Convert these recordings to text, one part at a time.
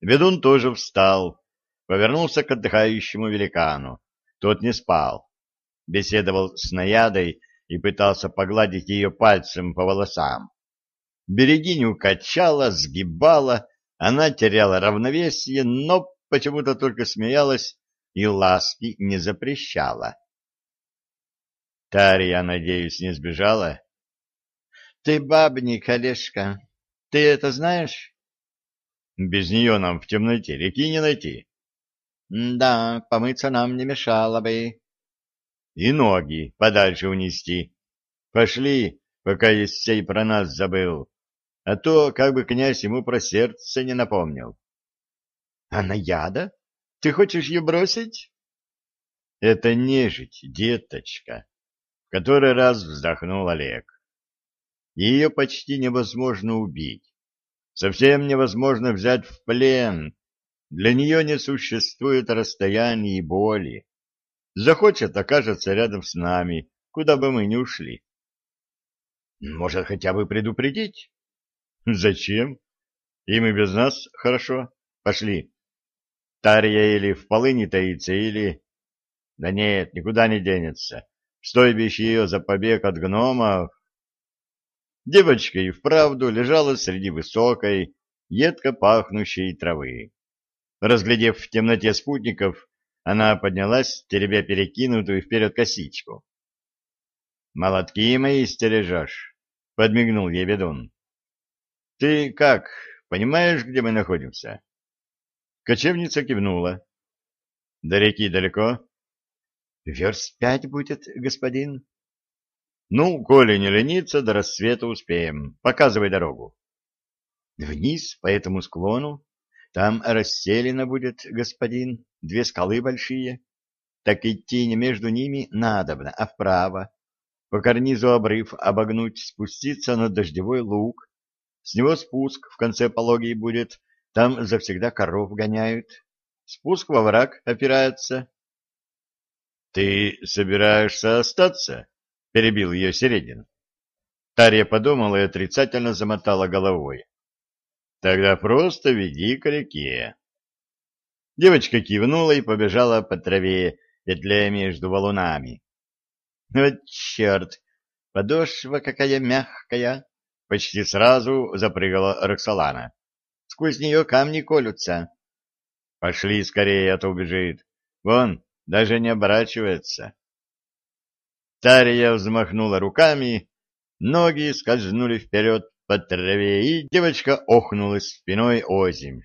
Ведун тоже встал, повернулся к отдыхающему великану. Тот не спал. Беседовал с наядой и пытался погладить ее пальцем по волосам. Берегиню качала, сгибала, она теряла равновесие, но почему-то только смеялась и ласки не запрещала. Тарья, надеюсь, не сбежала? — Ты бабник, Олежка. Ты это знаешь? — Без нее нам в темноте реки не найти. — Да, помыться нам не мешало бы. — И ноги подальше унести. Пошли, пока Ессей про нас забыл, а то как бы князь ему про сердце не напомнил. — А наяда? Ты хочешь ее бросить? — Это нежить, деточка, — в который раз вздохнул Олег. Ее почти невозможно убить. Совсем невозможно взять в плен. Для нее не существует расстояний и боли. Захочет, окажется рядом с нами, куда бы мы ни ушли. Может, хотя бы предупредить? Зачем? Им и без нас хорошо. Пошли. Тарья или в полыни таится, или... Да нет, никуда не денется. Стойбище ее за побег от гномов. Девочка и вправду лежала среди высокой, едко пахнущей травы. Разглядев в темноте спутников, она поднялась, теребя перекинутую вперед косичку. «Молотки мои стережешь», — подмигнул ей ведун. «Ты как, понимаешь, где мы находимся?» Кочевница кивнула. — До реки далеко? — Верст пять будет, господин. — Ну, коли не лениться, до рассвета успеем. Показывай дорогу. — Вниз, по этому склону. Там расселено будет, господин, две скалы большие. Так идти не между ними надобно, а вправо. По карнизу обрыв обогнуть, спуститься на дождевой луг. С него спуск в конце пологий будет, там завсегда коров гоняют. Спуск во враг опирается. — Ты собираешься остаться? — перебил ее Середин. Тарья подумала и отрицательно замотала головой. — Тогда просто веди к реке. Девочка кивнула и побежала по траве, петляя между валунами. — Вот черт! Подошва какая мягкая! — почти сразу запрыгала Роксолана. Сквозь нее камни колются. Пошли скорее, а то убежит. Вон, даже не оборачивается. Тария взмахнула руками, ноги скользнули вперед по траве, и девочка охнулась спиной озимь.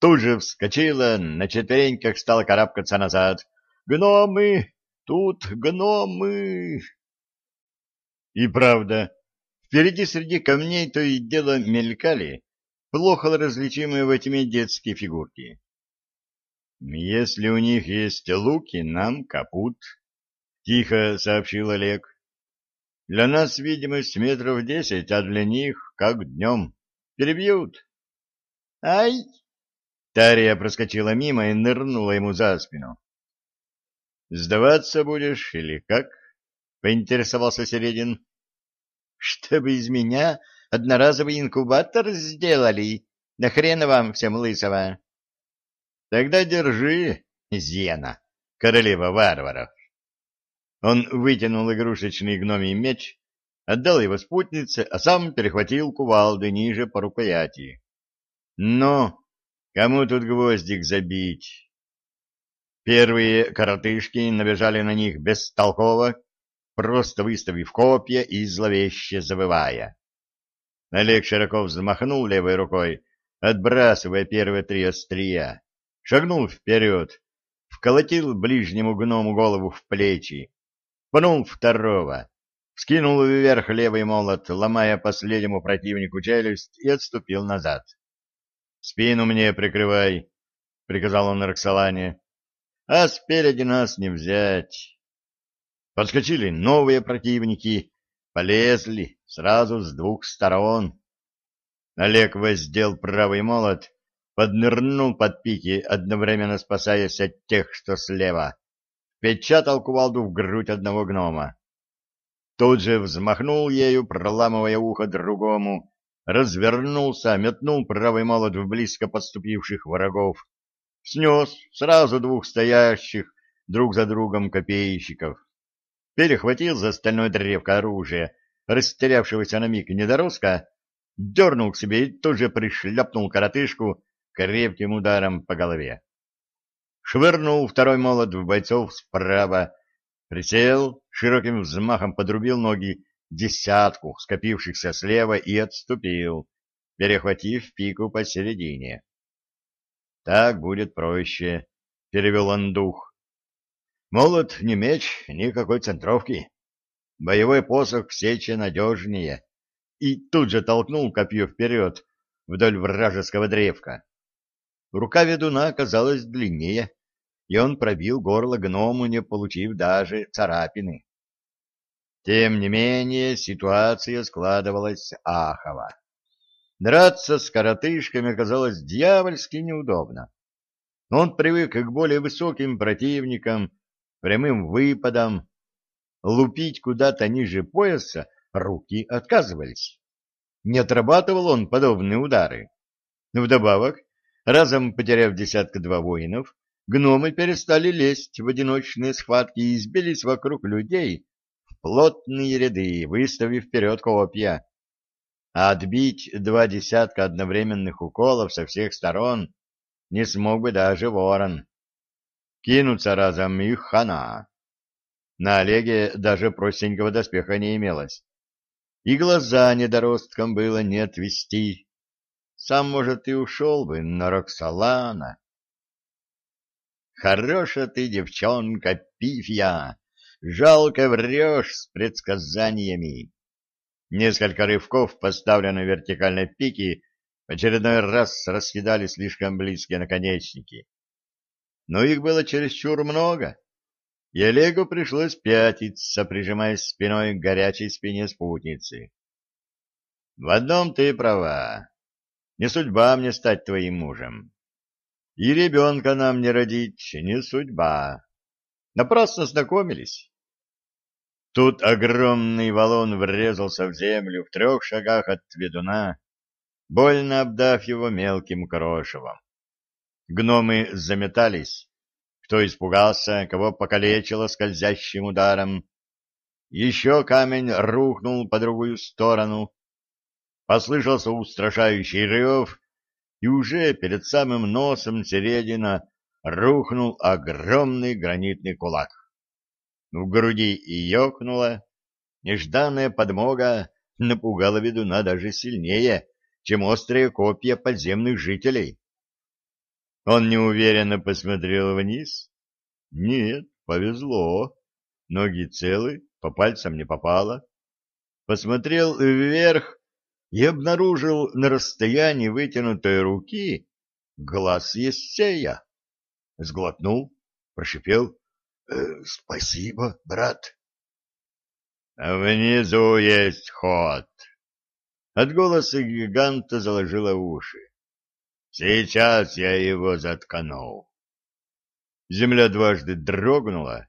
Тут же вскочила, на четвереньках стала карабкаться назад. «Гномы! Тут гномы!» И правда, впереди среди камней то и дело мелькали плохо различимые во тьме детские фигурки. «Если у них есть луки, нам капут», — тихо сообщил Олег. «Для нас видимость метров десять, а для них как днем. Перебьют». «Ай!» Тария проскочила мимо и нырнула ему за спину. «Сдаваться будешь или как?» — поинтересовался Середин. «Чтобы из меня одноразовый инкубатор сделали. Да хрена вам всем лысого. Тогда держи, Зена, королева варваров. Он вытянул игрушечный гномий меч, отдал его спутнице, а сам перехватил кувалды ниже по рукояти. Но кому тут гвоздик забить? Первые коротышки набежали на них бестолково, просто выставив копья и зловеще завывая. Олег широко взмахнул левой рукой, отбрасывая первые три острия, шагнул вперед, вколотил ближнему гному голову в плечи, пнул второго, скинул вверх левый молот, ломая последнему противнику челюсть, и отступил назад. — Спину мне прикрывай, — приказал он Роксолане, — а спереди нас не взять. Подскочили новые противники, полезли, сразу с двух сторон. Олег воздел правый молот, поднырнул под пики, одновременно спасаясь от тех, что слева. Печатал кувалду в грудь одного гнома. Тут же взмахнул ею, проламывая ухо другому, развернулся, метнул правый молот в близко подступивших врагов, снес сразу двух стоящих друг за другом копейщиков, перехватил за стальное древко оружия, растерявшегося на миг недоростка, дернул к себе и тут же пришляпнул коротышку крепким ударом по голове. Швырнул второй молот в бойцов справа, присел, широким взмахом подрубил ноги десятку скопившихся слева и отступил, перехватив пику посередине. «Так будет проще», — перевел он дух. «Молот не меч, никакой центровки. Боевой посох в сече надежнее». И тут же толкнул копье вперед вдоль вражеского древка. Рука ведуна оказалась длиннее, и он пробил горло гному, не получив даже царапины. Тем не менее, ситуация складывалась ахово. Драться с коротышками оказалось дьявольски неудобно. Он привык к более высоким противникам, прямым выпадам. Лупить куда-то ниже пояса руки отказывались. Не отрабатывал он подобные удары. Вдобавок, разом потеряв десятка-два воинов, гномы перестали лезть в одиночные схватки и избились вокруг людей, плотные ряды, выставив вперед копья. А отбить два десятка одновременных уколов со всех сторон не смог бы даже ворон. Кинуться разом их хана. На Олеге даже простенького доспеха не имелось. И глаза недоросткам было не отвести. Сам, может, и ушел бы на Роксолана. Хороша ты, девчонка, пифья, Жалко врешь с предсказаниями. Несколько рывков, поставленной вертикальной пики, очередной раз раскидали слишком близкие наконечники. Но их было чересчур много, и Олегу пришлось пятиться, прижимаясь спиной к горячей спине спутницы. В одном ты права. Не судьба мне стать твоим мужем. И ребенка нам не родить не судьба. Напрасно знакомились. Тут огромный валун врезался в землю в трех шагах от ведуна, больно обдав его мелким крошевом. Гномы заметались, кто испугался, кого покалечило скользящим ударом. Еще камень рухнул по другую сторону. Послышался устрашающий рев, и уже перед самым носом середина рухнул огромный гранитный кулак. В груди ёкнуло, нежданная подмога напугала ведуна даже сильнее, чем острые копья подземных жителей. Он неуверенно посмотрел вниз. Нет, повезло. Ноги целы, по пальцам не попало. Посмотрел вверх и обнаружил на расстоянии вытянутой руки глаз Ессея. Сглотнул, прошипел. «Э, — Спасибо, брат. — Внизу есть ход. От голоса гиганта заложило уши. — Сейчас я его заткну. Земля дважды дрогнула.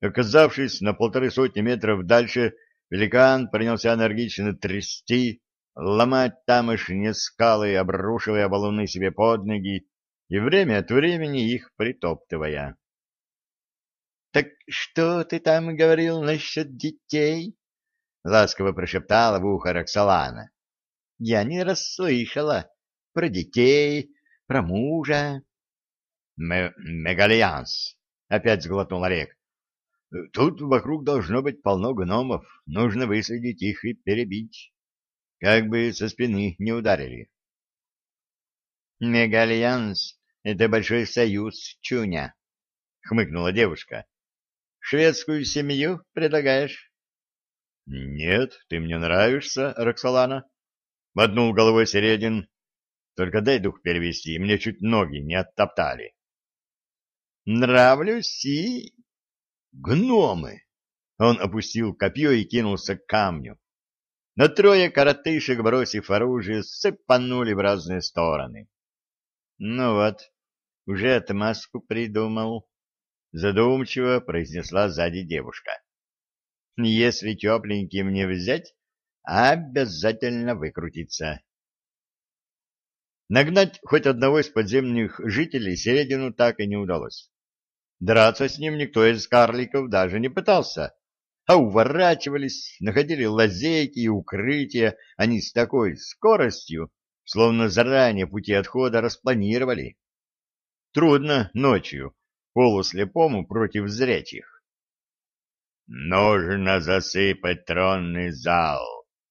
Оказавшись на полторы сотни метров дальше, великан принялся энергично трясти, ломать тамошние скалы, обрушивая валуны себе под ноги и время от времени их притоптывая. — Так что ты там говорил насчет детей? — ласково прошептала в ухо Роксолана. — Я не расслышала. Про детей, про мужа. — Мегалианс, — опять сглотнул Олег. — Тут вокруг должно быть полно гномов. Нужно выследить их и перебить. Как бы со спины не ударили. — Мегалианс — это большой союз, Чуня, — хмыкнула девушка. Шведскую семью предлагаешь? — Нет, ты мне нравишься, Роксолана. Мотнул головой Середин. Только дай дух перевести, мне чуть ноги не оттоптали. — Нравлюсь и... Гномы! Он опустил копье и кинулся к камню. Но трое коротышек, бросив оружие, сыпанули в разные стороны. Ну вот, уже отмазку придумал задумчиво произнесла сзади девушка. Если тепленьким не взять, Обязательно выкрутиться. Нагнать хоть одного из подземных жителей Середину так и не удалось. Драться с ним никто из карликов даже не пытался, а уворачивались, находили лазейки и укрытия они с такой скоростью, словно заранее пути отхода распланировали. Трудно ночью полуслепому против зрячих. «Нужно засыпать тронный зал»,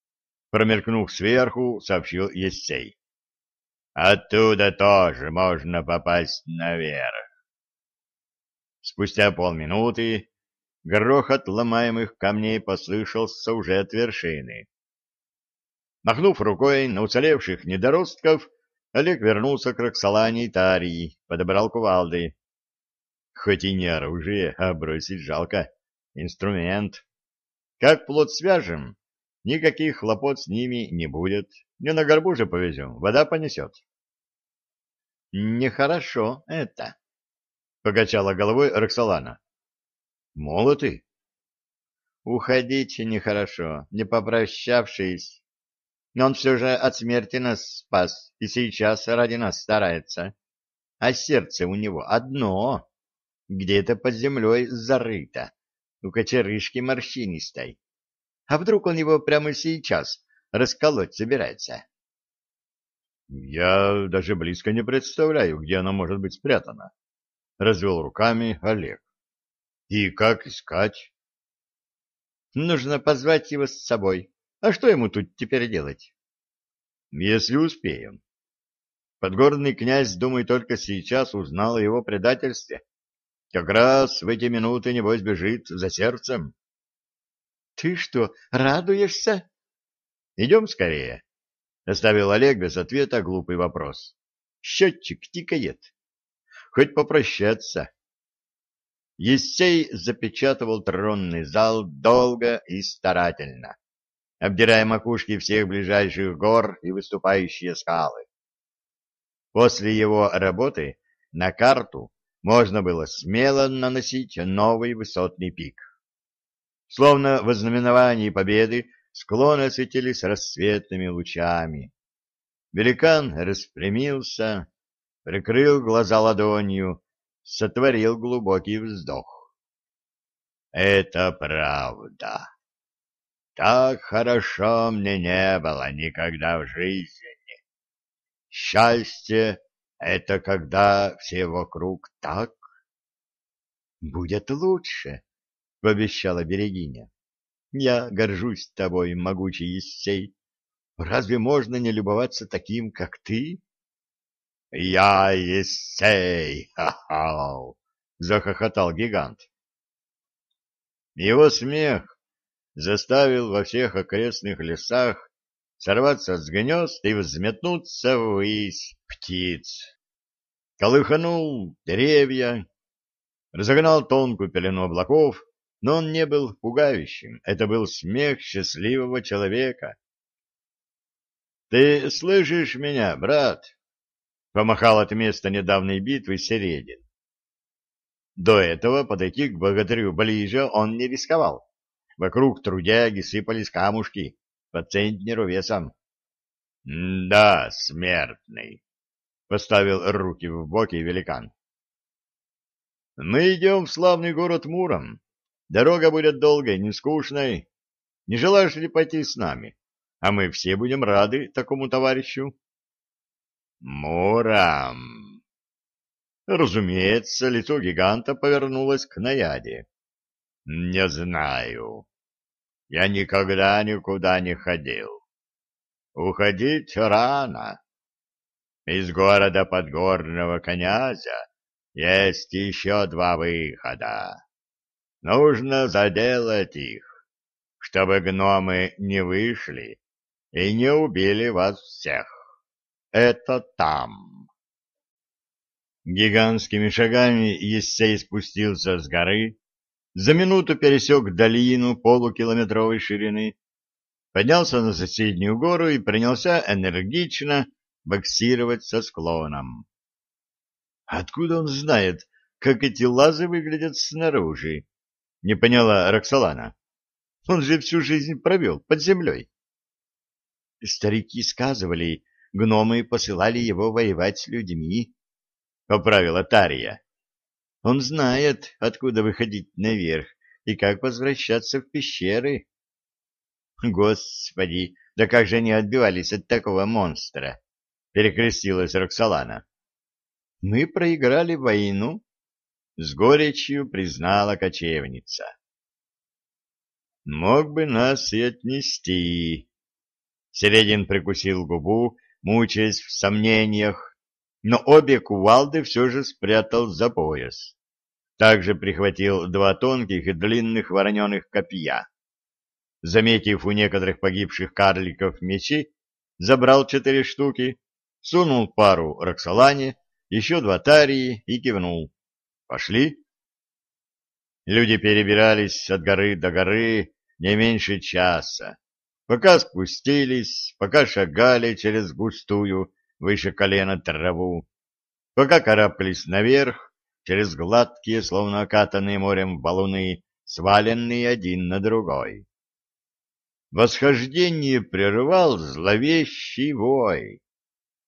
— промелькнув сверху, сообщил Ессей. Оттуда тоже можно попасть наверх. Спустя полминуты грохот ломаемых камней послышался уже от вершины. Махнув рукой на уцелевших недоростков, Олег вернулся к Роксолане и Тарии, подобрал кувалды. Хоть и не оружие, а бросить жалко. Инструмент. Как плод свяжем, никаких хлопот с ними не будет. Не на горбу же повезем, вода понесет. Нехорошо это, — покачала головой Роксолана. Молоты? Уходить нехорошо, не попрощавшись. Но он все же от смерти нас спас и сейчас ради нас старается. А сердце у него одно, где-то под землей зарыто, у кочерышки морщинистой. А вдруг он его прямо сейчас расколоть собирается? Я даже близко не представляю, где она может быть спрятана. Развел руками Олег. И как искать? Нужно позвать его с собой. А что ему тут теперь делать? Если успеем. Подгорный князь, думаю, только сейчас узнал о его предательстве. Как раз в эти минуты, небось, бежит за сердцем. — Ты что, радуешься? — Идем скорее. Оставил Олег без ответа глупый вопрос. Счетчик тикает. Хоть попрощаться. Ессей запечатывал тронный зал долго и старательно, обдирая макушки всех ближайших гор и выступающие скалы. После его работы на карту можно было смело наносить новый высотный пик. Словно в ознаменовании победы склоны осветились рассветными лучами. Великан распрямился, прикрыл глаза ладонью, сотворил глубокий вздох. Это правда. Так хорошо мне не было никогда в жизни. Счастье — это когда все вокруг так. — Будет лучше, — пообещала Берегиня. Я горжусь тобой, могучий Ессей. Разве можно не любоваться таким, как ты? — Я Ессей! Ха-ха! — захохотал гигант. Его смех заставил во всех окрестных лесах сорваться с гнезд и взметнуться ввысь птиц. Колыханул деревья, разогнал тонкую пелену облаков, но он не был пугающим, это был смех счастливого человека. — Ты слышишь меня, брат? — помахал от места недавней битвы Середин. До этого подойти к богатырю ближе он не рисковал. Вокруг трудяги сыпались камушки по центнеру весом. — Да, смертный, — поставил руки в боки великан. — Мы идем в славный город Муром, Дорога будет долгой, не скучной. Не желаешь ли пойти с нами? А мы все будем рады такому товарищу. Мурам. Разумеется, лицо гиганта повернулось к наяде. Не знаю. Я никогда никуда не ходил. Уходить рано. Из города подгорного князя есть еще два выхода. Нужно заделать их, чтобы гномы не вышли и не убили вас всех. Это там. Гигантскими шагами Ессей спустился с горы, за минуту пересек долину полукилометровой ширины, поднялся на соседнюю гору и принялся энергично боксировать со склоном. Откуда он знает, как эти лазы выглядят снаружи? Не поняла Роксолана. Он же всю жизнь провел под землей. Старики сказывали, гномы посылали его воевать с людьми, — поправила Тария. Он знает, откуда выходить наверх и как возвращаться в пещеры. Господи, да как же они отбивались от такого монстра? Перекрестилась Роксолана. Мы проиграли войну, с горечью признала кочевница. Мог бы нас и отнести. Середин прикусил губу, мучаясь в сомнениях, но обе кувалды все же спрятал за пояс. Также прихватил два тонких и длинных вороненых копья. Заметив у некоторых погибших карликов мечи, забрал четыре штуки, сунул пару Роксолане, еще два Тарии и кивнул. «Пошли?» Люди перебирались от горы до горы не меньше часа. Пока спустились, пока шагали через густую, выше колена траву, пока карабкались наверх, через гладкие, словно окатанные морем валуны, сваленные один на другой. Восхождение прервал зловещий вой,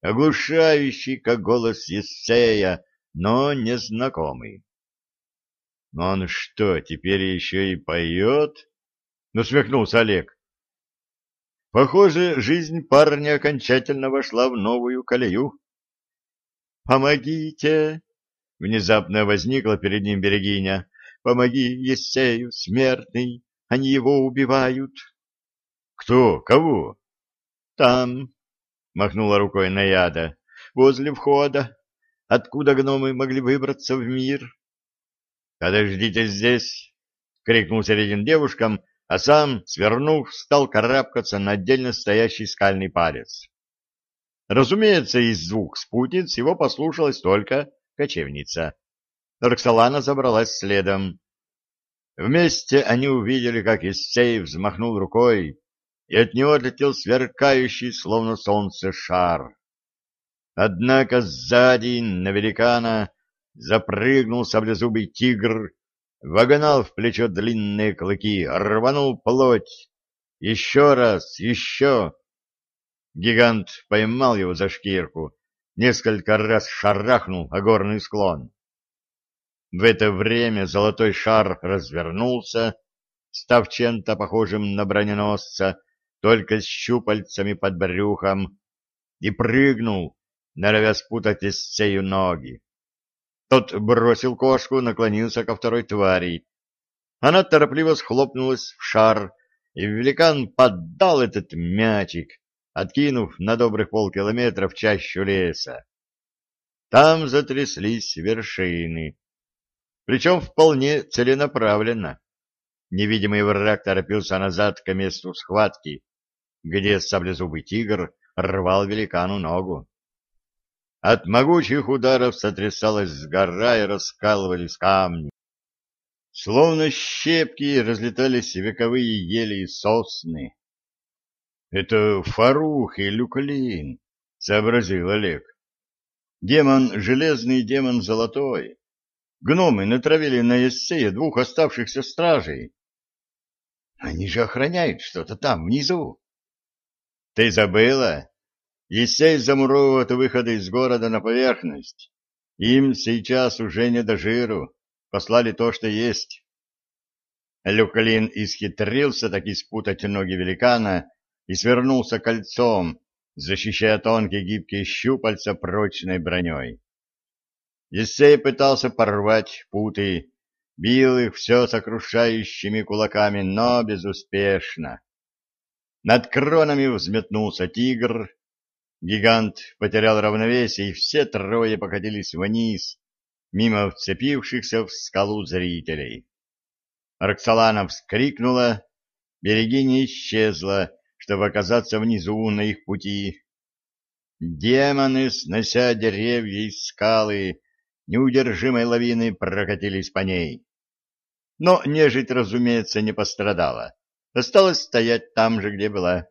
оглушающий, как голос Ессея, но незнакомый. «Он что, теперь еще и поет?» — насмехнулся Олег. Похоже, жизнь парня окончательно вошла в новую колею. «Помогите!» — внезапно возникла перед ним Берегиня. «Помоги, Ессею, смертный! Они его убивают!» «Кто? Кого?» «Там!» — махнула рукой Наяда. «Возле входа. Откуда гномы могли выбраться в мир?» «Подождите здесь!» — крикнул Середин девушкам, а сам, свернув, стал карабкаться на отдельно стоящий скальный палец. Разумеется, из двух спутниц его послушалась только кочевница. Роксолана забралась следом. Вместе они увидели, как Issей взмахнул рукой, и от него отлетел сверкающий, словно солнце, шар. Однако сзади на великана запрыгнул саблезубый тигр вогнал в плечо длинные клыки, рванул плоть. Еще раз, еще. Гигант поймал его за шкирку, несколько раз шарахнул о горный склон. В это время золотой шар развернулся, став чем-то похожим на броненосца, только с щупальцами под брюхом, и прыгнул, норовя спутать эссею ноги. Тот бросил кошку, наклонился ко второй твари. Она торопливо схлопнулась в шар, и великан поддал этот мячик, откинув на добрых полкилометра в чащу леса. Там затряслись вершины, причем вполне целенаправленно. Невидимый враг торопился назад к месту схватки, где саблезубый тигр рвал великану ногу. От могучих ударов сотрясалась гора и раскалывались камни. Словно щепки разлетались вековые ели и сосны. — Это Фарух и Люклин, — сообразил Олег. Демон железный, демон золотой. Гномы натравили на Ессея двух оставшихся стражей. Они же охраняют что-то там, внизу. — Ты забыла? Есей замуровывают выходы из города на поверхность. Им сейчас уже не до жиру. Послали то, что есть. Люкалин исхитрился таки спутать ноги великана и свернулся кольцом, защищая тонкие гибкие щупальца прочной броней. Есей пытался порвать путы, бил их все сокрушающими кулаками, но безуспешно. Над кронами взметнулся тигр, Гигант потерял равновесие, и все трое покатились вниз, мимо вцепившихся в скалу зрителей. Роксолана вскрикнула, берегиня исчезла, чтобы оказаться внизу на их пути. Демоны, снося деревья и скалы, неудержимой лавиной прокатились по ней. Но нежить, разумеется, не пострадала. Осталось стоять там же, где была.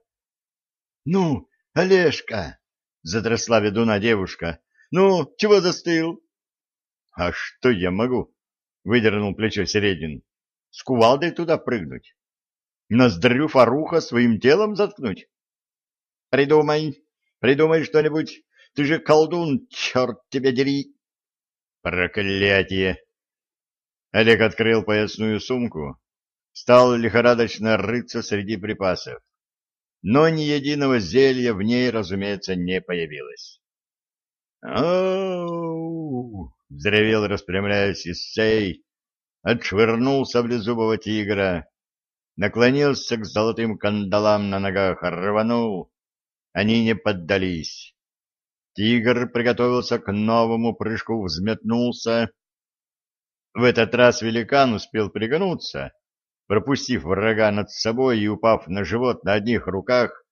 — Ну, Олежка! — затрясла ведуна девушка. — Ну, чего застыл? — А что я могу? — выдернул плечо Середин. — С кувалдой туда прыгнуть? Ноздрю Фаруха своим телом заткнуть? Придумай, придумай что-нибудь. Ты же колдун, черт тебя дери. Проклятие! Олег открыл поясную сумку, стал лихорадочно рыться среди припасов. Но ни единого зелья в ней, разумеется, не появилось. «Ау!» — взревел, распрямляясь Исей, отшвырнул саблезубого тигра, наклонился к золотым кандалам на ногах, рванул. Они не поддались. Тигр приготовился к новому прыжку, взметнулся. В этот раз великан успел пригнуться, пропустив врага над собой и, упав на живот на одних руках,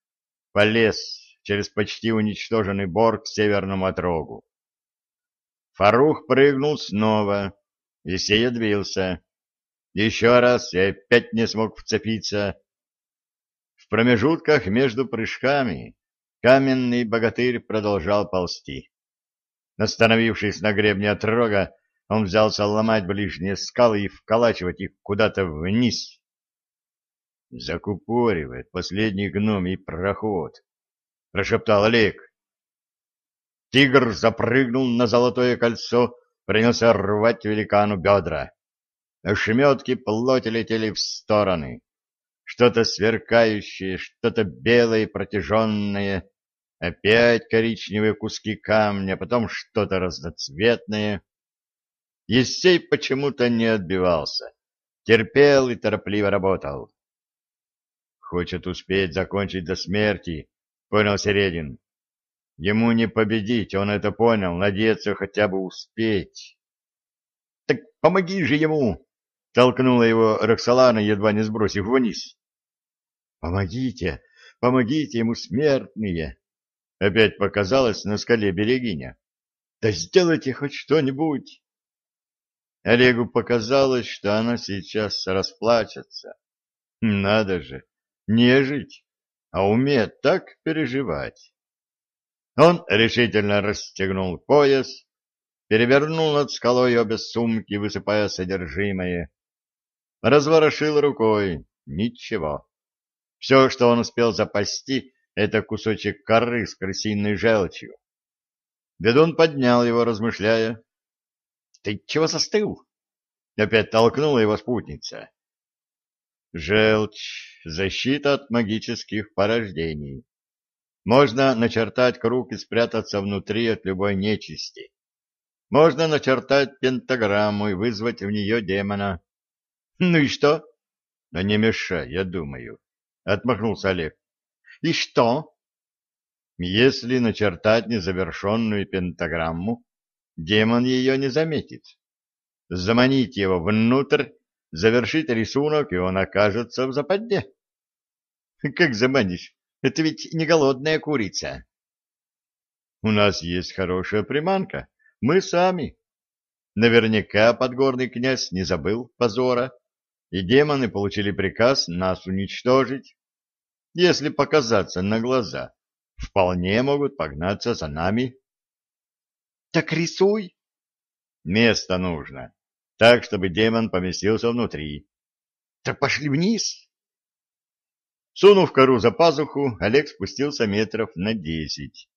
полез через почти уничтоженный бор к северному отрогу. Фарух прыгнул снова, и сей. Еще раз и опять не смог вцепиться. В промежутках между прыжками каменный богатырь продолжал ползти. Остановившись на гребне отрога, он взялся ломать ближние скалы и вколачивать их куда-то вниз. «Закупоривает последний гном и проход», — прошептал Олег. Тигр запрыгнул на золотое кольцо, принялся рвать великану бедра. Ошметки плоти летели в стороны. Что-то сверкающее, что-то белое и протяженное, опять коричневые куски камня, потом что-то разноцветное. Ессей почему-то не отбивался, терпел и торопливо работал. Хочет успеть закончить до смерти, понял Середин. Ему не победить, он это понял, надеется хотя бы успеть. — Так помоги же ему! — толкнула его Роксолана, едва не сбросив вниз. «Помогите! Помогите ему, смертные!» Опять показалось на скале берегиня. «Да сделайте хоть что-нибудь!» Олегу показалось, что она сейчас расплачется. Надо же, не жить, а умеет так переживать. Он решительно расстегнул пояс, перевернул над скалой обе сумки, высыпая содержимое. Разворошил рукой. Ничего. Все, что он успел запасти, это кусочек коры с крысиной желчью. Ведун поднял его, размышляя. — Ты чего застыл? Опять толкнула его спутница. Желчь — защита от магических порождений. Можно начертать круг и спрятаться внутри от любой нечисти. Можно начертать пентаграмму и вызвать в нее демона. Ну и что? Да не мешай, я думаю. Отмахнулся Олег. И что? Если начертать незавершенную пентаграмму, демон ее не заметит. Заманить его внутрь, завершить рисунок, и он окажется в западне. Как заманишь? Это ведь не голодная курица. У нас есть хорошая приманка. Мы сами. Наверняка подгорный князь не забыл позора, и демоны получили приказ нас уничтожить если показаться на глаза, вполне могут погнаться за нами. — Так рисуй. — Место нужно, так, чтобы демон поместился внутри. — Так пошли вниз. Сунув кору за пазуху, Олег спустился метров на десять.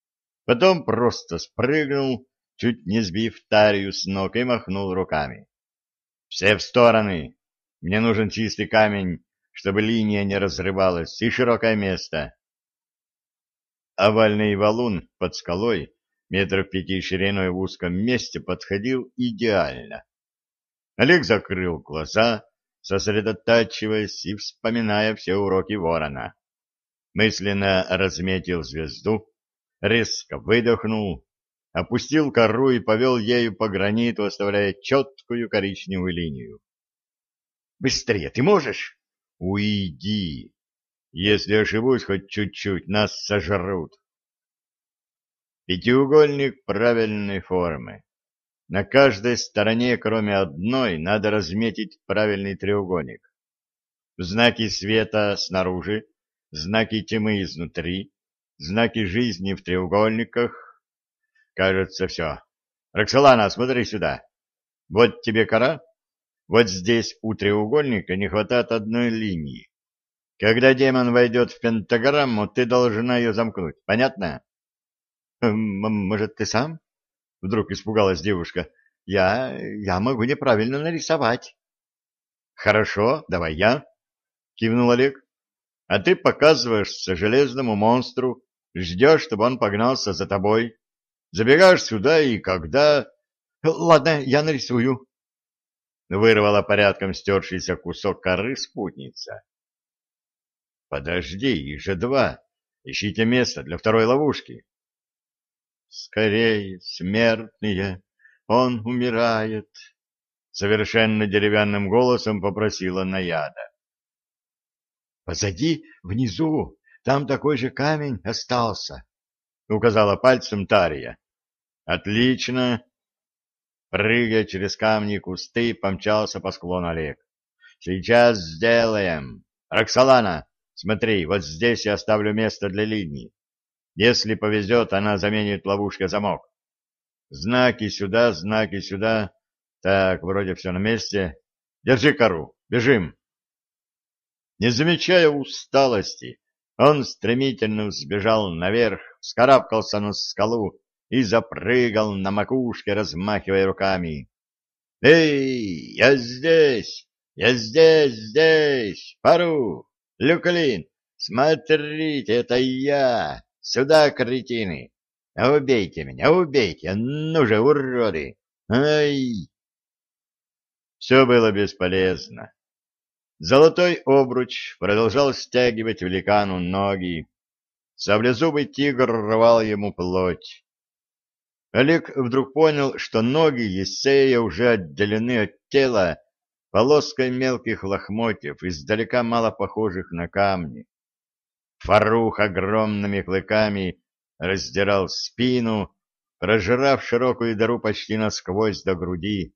Потом просто спрыгнул, чуть не сбив Тарию с ног, и махнул руками. — Все в стороны! Мне нужен чистый камень, чтобы линия не разрывалась, и широкое место. Овальный валун под скалой, метров пяти шириной в узком месте, подходил идеально. Олег закрыл глаза, сосредотачиваясь и вспоминая все уроки ворона. Мысленно разметил звезду, резко выдохнул, опустил кору и повел ею по граниту, оставляя четкую коричневую линию. «Быстрее, ты можешь?» Уйди! Если ошибусь хоть чуть-чуть, нас сожрут. Пятиугольник правильной формы. На каждой стороне, кроме одной, надо разметить правильный треугольник. Знаки света снаружи, знаки тьмы изнутри, знаки жизни в треугольниках. Кажется, все. Роксолана, смотри сюда. Вот тебе кора, вот здесь у треугольника не хватает одной линии. Когда демон войдет в пентаграмму, ты должна ее замкнуть. Понятно? Может, ты сам? Вдруг испугалась девушка. Я... я могу неправильно нарисовать. Хорошо, давай я, кивнул Олег. А ты показываешься железному монстру, ждешь, чтобы он погнался за тобой. Забегаешь сюда, и когда... Ладно, я нарисую. Вырвала порядком стершийся кусок коры спутница. Подожди, их же два. Ищите место для второй ловушки. Скорее, смертные, он умирает, совершенно деревянным голосом попросила Наяда. Позади, внизу, там такой же камень остался, указала пальцем Тария. Отлично. Прыгая через камни и кусты, помчался по склону Олег. Сейчас сделаем. Роксолана, смотри, вот здесь я оставлю место для линии. Если повезет, она заменит ловушкой замок. Знаки сюда, знаки сюда. Так, вроде все на месте. Держи кору. Бежим. Не замечая усталости, он стремительно взбежал наверх, вскарабкался на скалу и запрыгал на макушке, размахивая руками. «Эй, я здесь! Я здесь, здесь! Пару! Люклин, смотрите, это я! Сюда, кретины! Убейте меня, убейте! Ну же, уроды! Ай!» Все было бесполезно. Золотой обруч продолжал стягивать великану ноги. Саблезубый тигр рвал ему плоть. Олег вдруг понял, что ноги Есея уже отделены от тела полоской мелких лохмотьев, издалека мало похожих на камни. Фарух огромными клыками раздирал спину, прожирав широкую дыру почти насквозь до груди.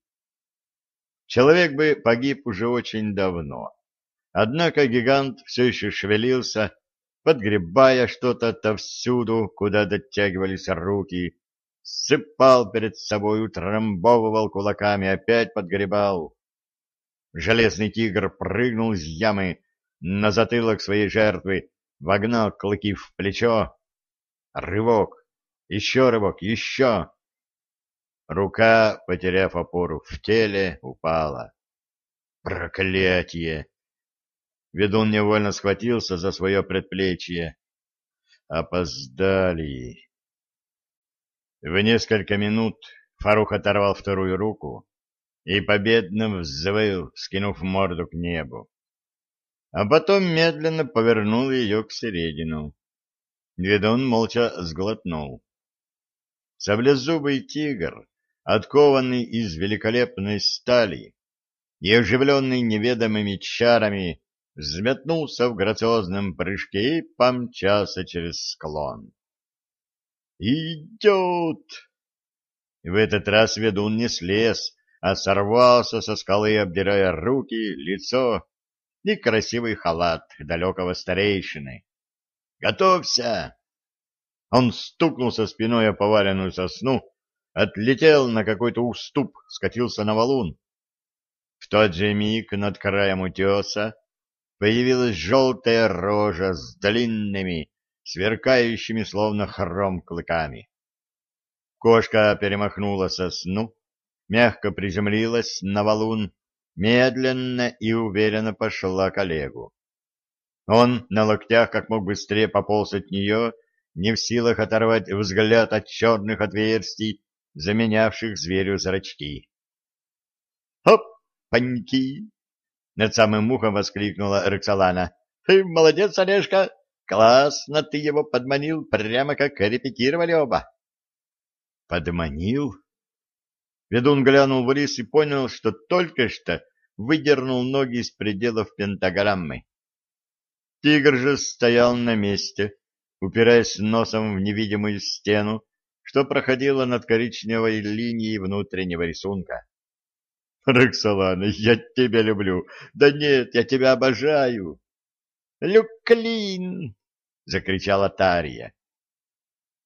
Человек бы погиб уже очень давно. Однако гигант все еще шевелился, подгребая что-то отовсюду, куда дотягивались руки, сыпал перед собой, утрамбовывал кулаками, опять подгребал. Железный тигр прыгнул из ямы на затылок своей жертвы, вогнал клыки в плечо. Рывок, еще рывок, еще. Рука, потеряв опору в теле, упала. Проклятие! Ведун невольно схватился за свое предплечье. Опоздали. В несколько минут Фарух оторвал вторую руку и победно взвыл, скинув морду к небу. А потом медленно повернул ее к середину. Ведун молча сглотнул. Саблезубый тигр, откованный из великолепной стали и оживленный неведомыми чарами, взметнулся в грациозном прыжке и помчался через склон. «Идет!» В этот раз ведун не слез, а сорвался со скалы, обдирая руки, лицо и красивый халат далекого старейшины. «Готовься!» Он стукнулся спиной о поваленную сосну, отлетел на какой-то уступ, скатился на валун. В тот же миг над краем утеса появилась желтая рожа с длинными, сверкающими словно хром клыками. Кошка перемахнула сосну, мягко приземлилась на валун, медленно и уверенно пошла к Олегу. Он на локтях как мог быстрее пополз от нее, не в силах оторвать взгляд от черных отверстий, заменявших зверю зрачки. «Хоп, паньки!» — над самым ухом воскликнула Роксолана. «Ты молодец, Олежка! Классно ты его подманил, прямо как репетировали оба!» «Подманил?» Ведун глянул в лис и понял, что только что выдернул ноги из пределов пентаграммы. Тигр же стоял на месте, упираясь носом в невидимую стену, что проходила над коричневой линией внутреннего рисунка. «Роксолана, я тебя люблю! Да нет, я тебя обожаю!» «Люклин!» — закричала Тария.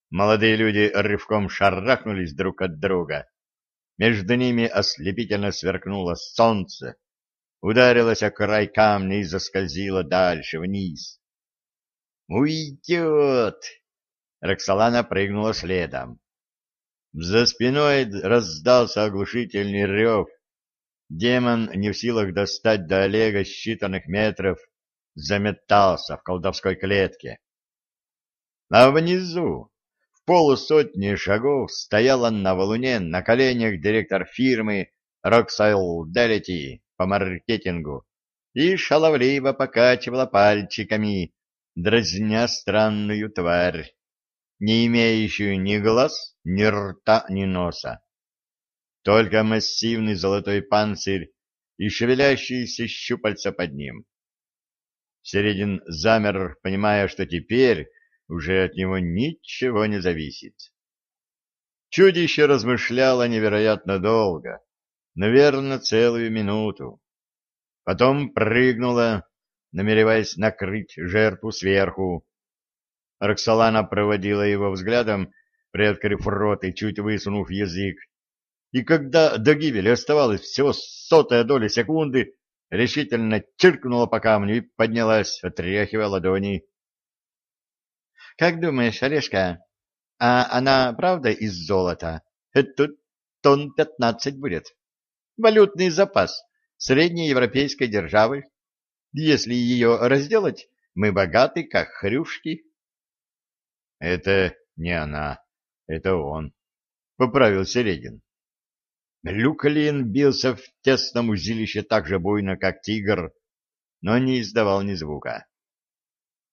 Молодые люди рывком шарахнулись друг от друга. Между ними ослепительно сверкнуло солнце. ударилась о край камня и заскользила дальше вниз. «Уйдет!» Роксолана прыгнула следом. За спиной раздался оглушительный рев. Демон, не в силах достать до Олега считанных метров, заметался в колдовской клетке. А внизу, полусотни шагов, стояла на валуне на коленях директор фирмы Roxile Delity по маркетингу и шаловливо покачивала пальчиками, дразня странную тварь, не имеющую ни глаз, ни рта, ни носа. Только массивный золотой панцирь и шевелящиеся щупальца под ним. Середин замер, понимая, что теперь уже от него ничего не зависит. Чудище размышляло невероятно долго, наверное, целую минуту. Потом прыгнуло, намереваясь накрыть жертву сверху. Роксолана проводила его взглядом, приоткрыв рот и чуть высунув язык. И когда до гибели оставалось всего сотая доля секунды, решительно чиркнула по камню и поднялась, отряхивая ладони. — Как думаешь, Олежка, а она правда из золота? Тут тонн пятнадцать будет. Валютный запас средней европейской державы. Если ее разделать, мы богаты, как хрюшки. — Это не она, это он, — поправил Середин. Люкалин бился в тесном узилище так же буйно, как тигр, но не издавал ни звука.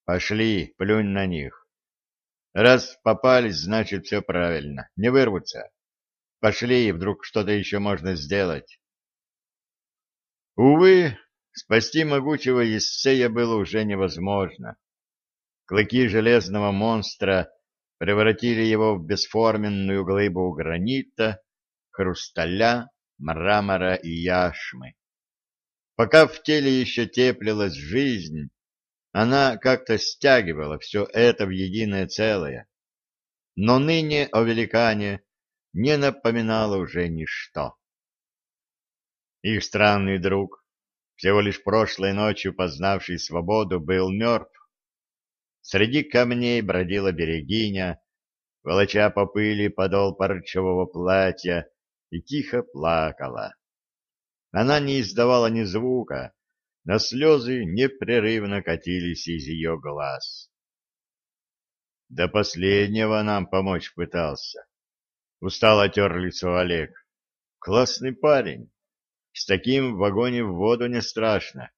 Пошли, плюнь на них. Раз попались, значит, все правильно, не вырвутся. Пошли, вдруг что-то еще можно сделать. Увы, спасти могучего Ессея было уже невозможно. Клыки железного монстра превратили его в бесформенную глыбу гранита, хрусталя, мрамора и яшмы. Пока в теле еще теплилась жизнь, она как-то стягивала все это в единое целое. Но ныне о великане не напоминало уже ничто. Их странный друг, всего лишь прошлой ночью познавший свободу, был мертв. Среди камней бродила берегиня, волоча по пыли подол парчевого платья, и тихо плакала. Она не издавала ни звука, но слезы непрерывно катились из ее глаз. До последнего нам помочь пытался. Устал отер лицо Олег. Классный парень. С таким в вагоне в воду не страшно.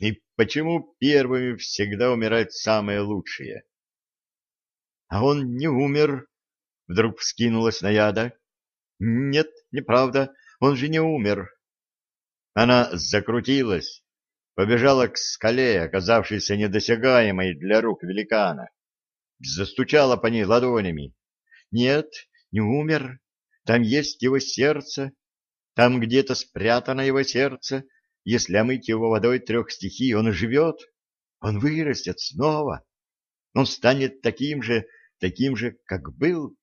И почему первыми всегда умирают самые лучшие? — А он не умер, — вдруг вскинулась Наяда. Нет, неправда, он же не умер. Она закрутилась, побежала к скале, оказавшейся недосягаемой для рук великана. Застучала по ней ладонями. Нет, не умер. Там есть его сердце. Там где-то спрятано его сердце. Если омыть его водой трех стихий, он живет. Он вырастет снова. Он станет таким же, таким же, как был.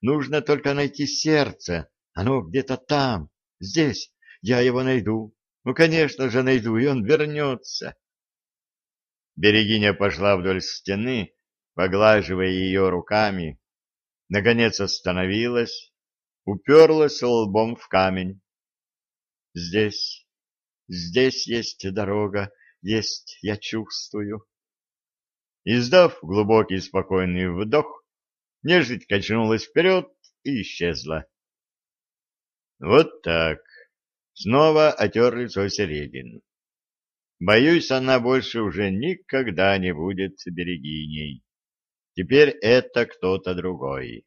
Нужно только найти сердце. Оно где-то там, здесь. Я его найду. Ну, конечно же, найду, и он вернется. Берегиня пошла вдоль стены, поглаживая ее руками. Наконец остановилась, уперлась лбом в камень. Здесь, здесь есть дорога, есть, я чувствую. Издав глубокий спокойный вдох, Нежить качнулась вперед и исчезла. Вот так. Снова отер лицо Середин. Боюсь, она больше уже никогда не будет берегиней. Теперь это кто-то другой.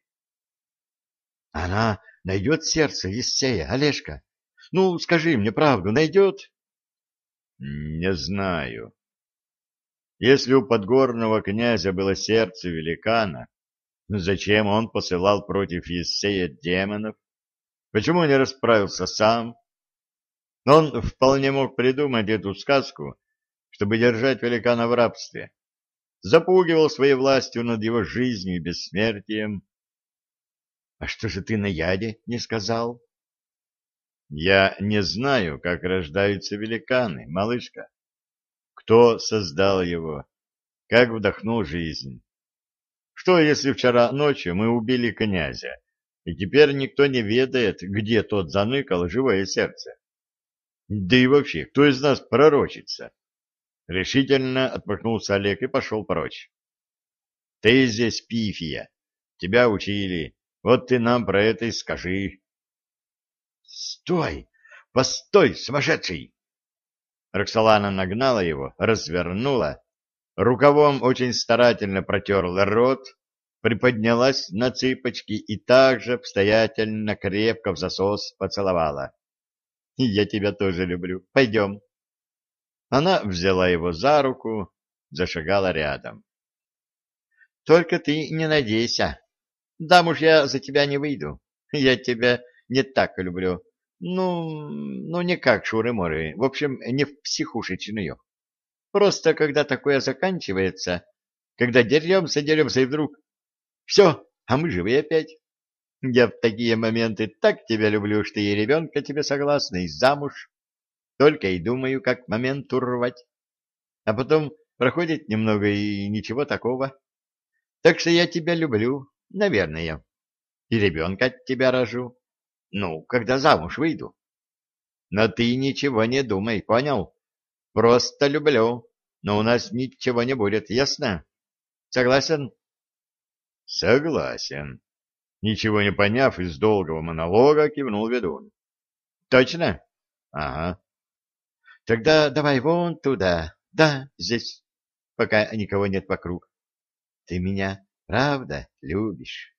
Она найдет сердце Ессея, Олежка? Ну, скажи мне правду, найдет? Не знаю. Если у подгорного князя было сердце великана, Зачем он посылал против Ессея демонов? Почему не расправился сам? Он вполне мог придумать эту сказку, чтобы держать великана в рабстве. Запугивал своей властью над его жизнью и бессмертием. — А что же ты на яде не сказал? Я не знаю, как рождаются великаны, малышка. Кто создал его? Как вдохнул жизнь? Что, если вчера ночью мы убили князя, и теперь никто не ведает, где тот заныкал живое сердце? Да и вообще, кто из нас пророчится? Решительно отмахнулся Олег и пошел прочь. Ты здесь пифия. Тебя учили. Вот ты нам про это и скажи. Стой! Постой, сумасшедший! Роксолана нагнала его, развернула, рукавом очень старательно протерла рот, приподнялась на цыпочки и также обстоятельно крепко в засос поцеловала. — Я тебя тоже люблю. Пойдем. Она взяла его за руку, зашагала рядом. — Только ты не надейся. Дамуж я за тебя не выйду. Я тебя не так люблю. Ну, ну не как шуры-моры. В общем, не в психушечную. Просто когда такое заканчивается, когда деремся, деремся и вдруг... Все, а мы живы опять. Я в такие моменты так тебя люблю, что и ребенка тебе согласна, и замуж. Только и думаю, как момент урвать. А потом проходит немного и ничего такого. Так что я тебя люблю, наверное. И ребенка от тебя рожу. Ну, когда замуж выйду. Но ты ничего не думай, понял? Просто люблю, но у нас ничего не будет, ясно? Согласен? Согласен. Ничего не поняв из долгого монолога, кивнул ведун. Точно? Ага. Тогда давай вон туда. Да, здесь, пока никого нет вокруг. Ты меня правда любишь?